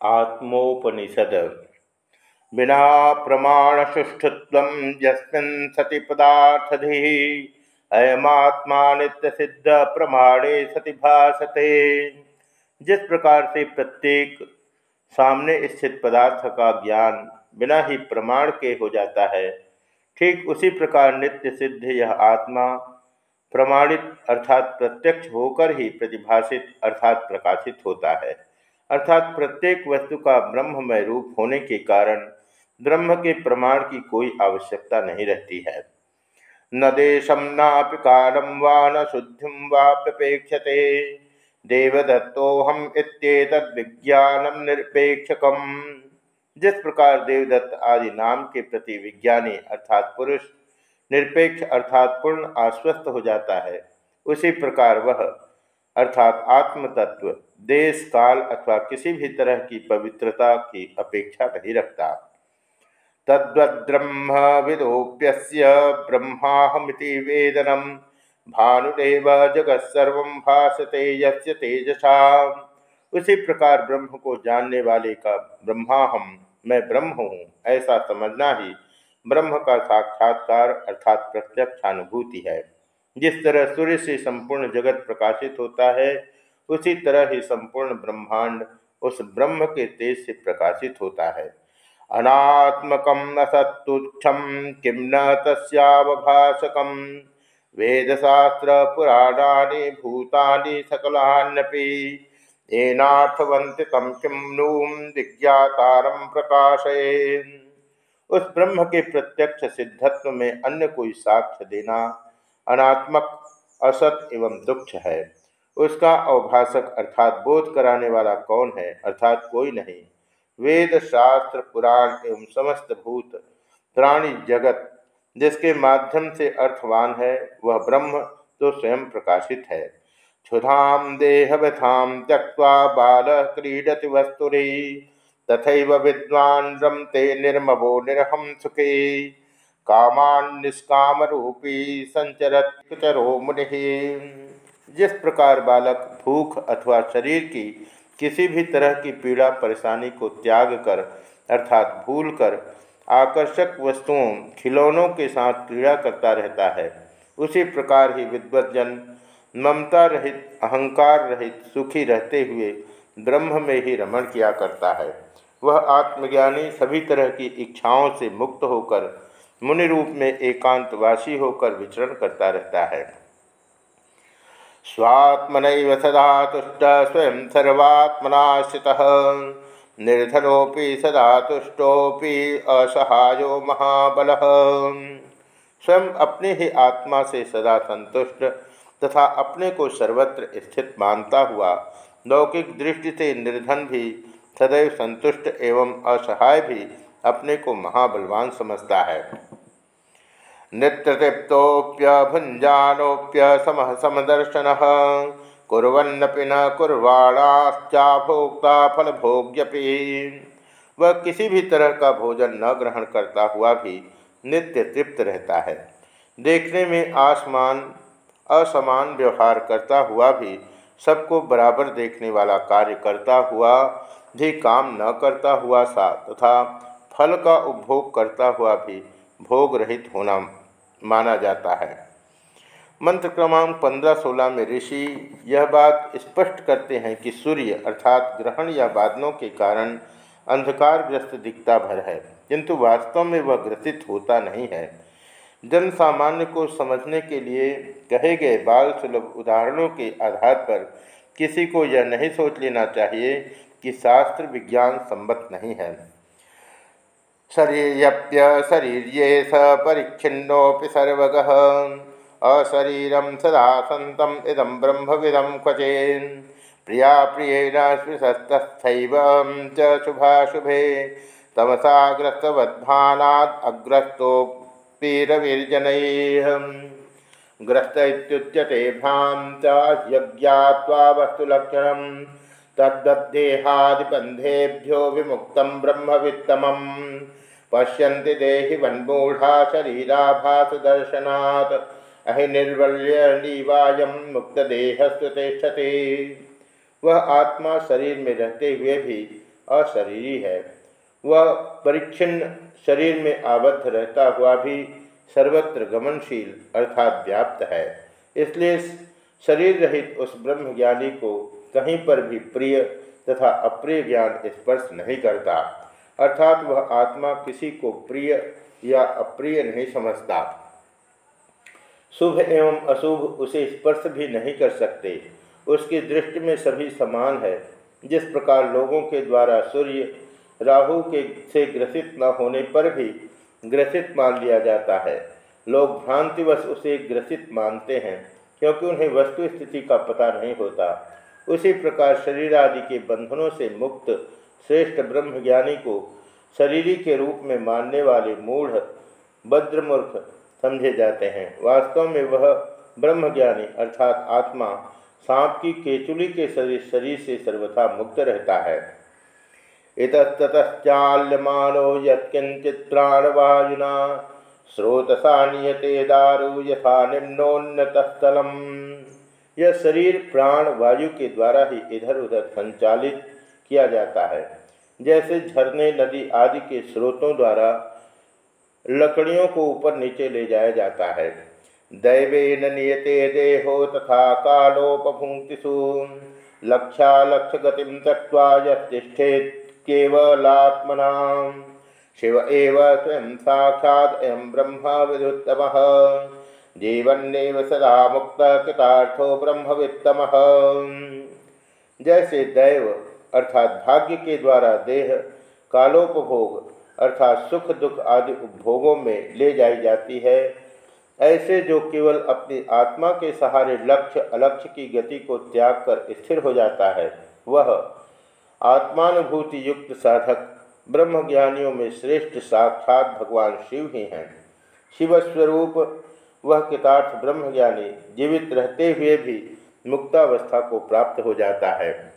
आत्मोपनिषद। बिना प्रमाण सुष्ठुत्व यस्मिन् सति पदार्थधि अयमात्मा नित्य सिद्ध प्रमाणे सति भाषते जिस प्रकार से प्रत्येक सामने स्थित पदार्थ का ज्ञान बिना ही प्रमाण के हो जाता है, ठीक उसी प्रकार नित्य सिद्ध यह आत्मा प्रमाणित अर्थात प्रत्यक्ष होकर ही प्रतिभाषित अर्थात प्रकाशित होता है। अर्थात प्रत्येक वस्तु का ब्रह्ममय रूप होने के कारण ब्रह्म के प्रमाण की कोई आवश्यकता नहीं रहती है। न देशम नापि कालम वा न शुद्धि वाप्यपेक्षते देवदत्तोहम इत्येतद विज्ञानम निरपेक्षकम। जिस प्रकार देवदत्त आदि नाम के प्रति विज्ञानी अर्थात पुरुष निरपेक्ष अर्थात पूर्ण आश्वस्त हो जाता है, उसी प्रकार वह अर्थात आत्म तत्व देश काल अथवा किसी भी तरह की पवित्रता की अपेक्षा नहीं रखता। तद्वद्ब्रह्म विदोप्य ब्रह्माहमिति वेदनम भानुदेव जगत्सर्व भाषते यस्य तेजसा। उसी प्रकार ब्रह्म को जानने वाले का ब्रह्माहम, मैं ब्रह्म हूँ, ऐसा समझना ही ब्रह्म का साक्षात्कार अर्थात प्रत्यक्षानुभूति है। जिस तरह सूर्य से संपूर्ण जगत प्रकाशित होता है, उसी तरह ही संपूर्ण ब्रह्मांड उस ब्रह्म के तेज से प्रकाशित होता है। अनात्मक असत्तुच्छम किम न तस्वभाषक वेदशास्त्र पुराणानि, भूतानि सकलान्यपि येनार्थवंत तम किम नूम विज्ञातारम प्रकाशये उस ब्रह्म के प्रत्यक्ष सिद्धत्व में अन्य कोई साक्ष्य देना अनात्मक असत एवं दुख है। उसका अवभाषक अर्थात बोध कराने वाला कौन है? अर्थात कोई नहीं। वेद, शास्त्र, पुराण एवं समस्त भूत, प्राणी जगत, जिसके माध्यम से अर्थवान है, वह ब्रह्म तो स्वयं प्रकाशित है। क्षुधाम देह व्यथाम त्यक्वा बाल क्रीडति वस्तुरी तथा विद्वान रमते निर्मवो निरहम सुखे। कामान निष्काम रूपी संचरत मुनि। जिस प्रकार बालक भूख अथवा शरीर की किसी भी तरह की पीड़ा, परेशानी को त्याग कर, अर्थात भूल कर, आकर्षक वस्तुओं, खिलौनों के साथ क्रीड़ा करता रहता है, उसी प्रकार ही विद्वजन ममता रहित, अहंकार रहित, सुखी रहते हुए ब्रह्म में ही रमण किया करता है। वह आत्मज्ञानी सभी तरह की इच्छाओं से मुक्त होकर मुनि रूप में एकांतवासी होकर विचरण करता रहता है। स्वात्मन सदा तुष्ट, स्वयं सर्वात्मनाश्रित। निर्धनोपि सदा तुष्टोपि असहायो महाबल। स्वयं अपने ही आत्मा से सदा संतुष्ट तथा अपने को सर्वत्र स्थित मानता हुआ, लौकिक दृष्टि से निर्धन भी, सदैव संतुष्ट एवं असहाय भी अपने को महाबलवान समझता है। नित्यतृप्तोप्य भुंजानोप्य समह समदर्शन कुरन्नपि न कुर्वाणाश्चा भोक्ता फल भोग्यपि वह किसी भी तरह का भोजन न ग्रहण करता हुआ भी नित्य तृप्त रहता है। देखने में आसमान असमान व्यवहार करता हुआ भी सबको बराबर देखने वाला कार्य करता हुआ भी काम न करता हुआ सा तथा फल का उपभोग करता हुआ भी भोग रहित होना माना जाता है। मंत्र क्रमांक पंद्रह सोलह में ऋषि यह बात स्पष्ट करते हैं कि सूर्य अर्थात ग्रहण या बादलों के कारण अंधकारग्रस्त दिखता भर है, किंतु वास्तव में वह ग्रसित होता नहीं है। जन सामान्य को समझने के लिए कहे गए बाल सुलभ उदाहरणों के आधार पर किसी को यह नहीं सोच लेना चाहिए कि शास्त्र विज्ञान संबत नहीं है। शरीरप्य शरीर्ये स परिच्छिन्नोऽपि सर्वग। अशरीरम सदा सतम इदम ब्रह्मविदम क्वचेन् प्रिया प्रियेण च शुभाशुभे। तमसाग्रस्तवद्भानात् अग्रस्तोऽपिरविर्जनैः ग्रस्त भ्रान्त्याज्ञात्वा वस्तुलक्षणं तद्देहादिबंधेभ्यो विमुक्त ब्रह्मवित्तमम्। पश्यन्ति देहि वन्मूढ़ा शरीराभास दर्शनात् अहि निर्वल्य नीवायम मुक्त देहस्तु तिष्ठति। वह आत्मा शरीर में रहते हुए भी अशरीरी है। वह परिच्छिन्न शरीर में आबद्ध रहता हुआ भी सर्वत्र गमनशील अर्थात व्याप्त है। इसलिए शरीर रहित उस ब्रह्म ज्ञानी को कहीं पर भी प्रिय तथा अप्रिय ज्ञान स्पर्श नहीं करता, अर्थात वह आत्मा किसी को प्रिय या अप्रिय नहीं समझता। शुभ एवं अशुभ उसे स्पर्श भी नहीं कर सकते। उसकी दृष्टि में सभी समान है। जिस प्रकार लोगों के द्वारा सूर्य राहु के से ग्रसित न होने पर भी ग्रसित मान लिया जाता है। लोग भ्रांतिवश उसे ग्रसित मानते हैं, क्योंकि उन्हें वस्तु स्थिति का पता नहीं होता। उसी प्रकार शरीर आदि के बंधनों से मुक्त श्रेष्ठ ब्रह्मज्ञानी को शरीरी के रूप में मानने वाले मूढ़ बद्रमूर्ख समझे जाते हैं। वास्तव में वह ब्रह्मज्ञानी अर्थात आत्मा सांप की केचुली के शरीर शरीर से सर्वथा मुक्त रहता है। इतस्ततश्चाल्यमानो प्राणवायुना, स्रोतसा नियते दारु यथा निम्नोन्नतस्थलम। यह शरीर, प्राण, वायु के द्वारा ही इधर उधर संचालित किया जाता है। जैसे झरने, नदी आदि के स्रोतों द्वारा लकड़ियों को ऊपर नीचे ले जाया जाता है। दैवेन नियते देहो तथा कालोपभुक्तिषु लक्षा लक्ष्य गति तत्वा यतिष्ठेत केवलात्मना शिव एव स्वयं साक्षात ब्रह्म विदुत्तम। जीवन्नेव सदा मुक्त कृतार्थो ब्रह्मवित्तम। जैसे दैव अर्थात भाग्य के द्वारा देह कालोपभोग अर्थात सुख दुख आदि उपभोगों में ले जाई जाती है, ऐसे जो केवल अपनी आत्मा के सहारे लक्ष्य अलक्ष्य की गति को त्याग कर स्थिर हो जाता है, वह आत्मानुभूति युक्त साधक ब्रह्मज्ञानियों में श्रेष्ठ साक्षात भगवान शिव ही हैं। शिवस्वरूप वह कितार्थ ब्रह्मज्ञानी जीवित रहते हुए भी मुक्तावस्था को प्राप्त हो जाता है।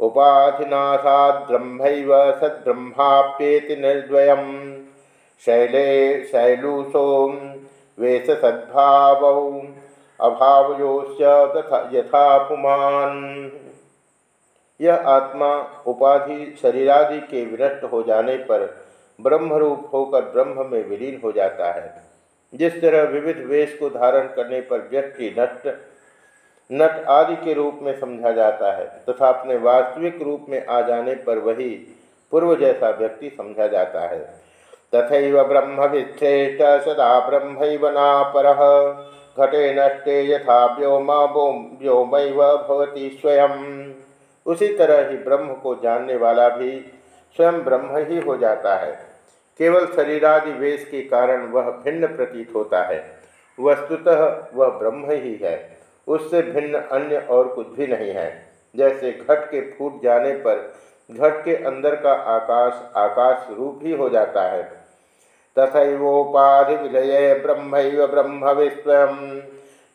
उपाधिनाशाद ब्रह्म सद्ब्रह्माप्येति निर्द्वय शैले शैलूसो वेश सद्भाव तथा यथा पुमान। यह आत्मा उपाधि शरीरादि के विनष्ट हो जाने पर ब्रह्मरूप होकर ब्रह्म में विलीन हो जाता है। जिस तरह विविध वेश को धारण करने पर व्यक्ति नष्ट नट आदि के रूप में समझा जाता है, तथा अपने वास्तविक रूप में आ जाने पर वही पूर्व जैसा व्यक्ति समझा जाता है। तथा ब्रह्म विश्रेष्ठ सदा ब्रह्म नापर, घटे नष्टे यथा व्योम व्योम भवती स्वयं। उसी तरह ही ब्रह्म को जानने वाला भी स्वयं ब्रह्म ही हो जाता है। केवल शरीरादि वेश के कारण वह भिन्न प्रतीत होता है। वस्तुतः वह ब्रह्म ही है। उससे भिन्न अन्य और कुछ भी नहीं है। जैसे घट के फूट जाने पर घट के अंदर का आकाश आकाश रूप ही हो जाता है। तथोपाधि विलय ब्रह्म ब्रह्म विस्व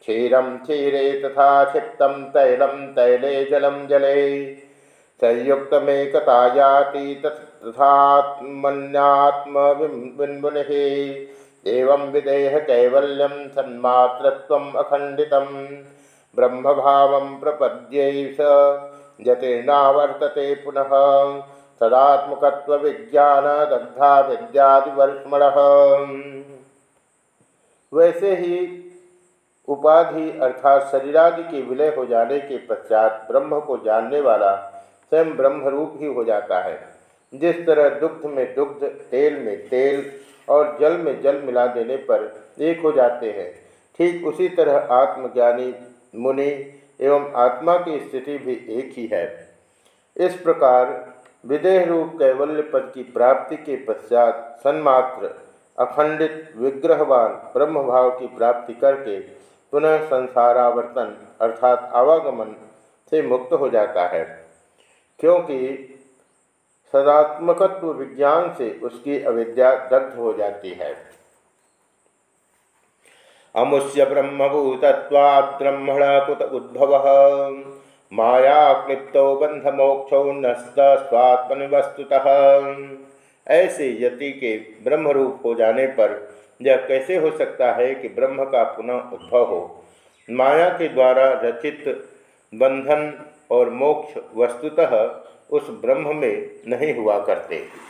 क्षीरम क्षीरे तथा क्षिप्तम तैलम तैले जलम जले। संयुक्तमेकता जाति तथा तथात्मन्यात्मबिन्मुनिः एवं विदेह कैवल्यं सन्मात्रत्वम् अखण्डितं ब्रह्मभावं प्रपद्यै स जतिर्नावर्तते पुनः। सदात्मकत्वविज्ञानदग्धा विद्यादिवर्ष्मणः वैसे ही उपाधि अर्थात शरीरादि के विलय हो जाने के पश्चात ब्रह्म को जानने वाला स्वयं ब्रह्मरूप ही हो जाता है। जिस तरह दुग्ध में दुग्ध, तेल में तेल और जल में जल मिला देने पर एक हो जाते हैं, ठीक उसी तरह आत्मज्ञानी, मुनि एवं आत्मा की स्थिति भी एक ही है। इस प्रकार विदेह रूप कैवल्य पद की प्राप्ति के पश्चात सन्मात्र, अखंडित, विग्रहवान ब्रह्म भाव की प्राप्ति करके पुनः संसारावर्तन अर्थात आवागमन से मुक्त हो जाता है। क्योंकि सदात्मकत्व विज्ञान से उसकी अविद्या दग्ध हो जाती है। अमुष्य ब्रह्मभूतत्वात् ब्रह्मण कुत उद्भव। माया क्लिप्तो बंध मोक्षो नस्त स्वात्मन वस्तुतः ऐसे यति के ब्रह्मरूप हो जाने पर यह कैसे हो सकता है कि ब्रह्म का पुनः उद्भव हो? माया के द्वारा रचित बंधन और मोक्ष वस्तुतः उस ब्रह्म में नहीं हुआ करते।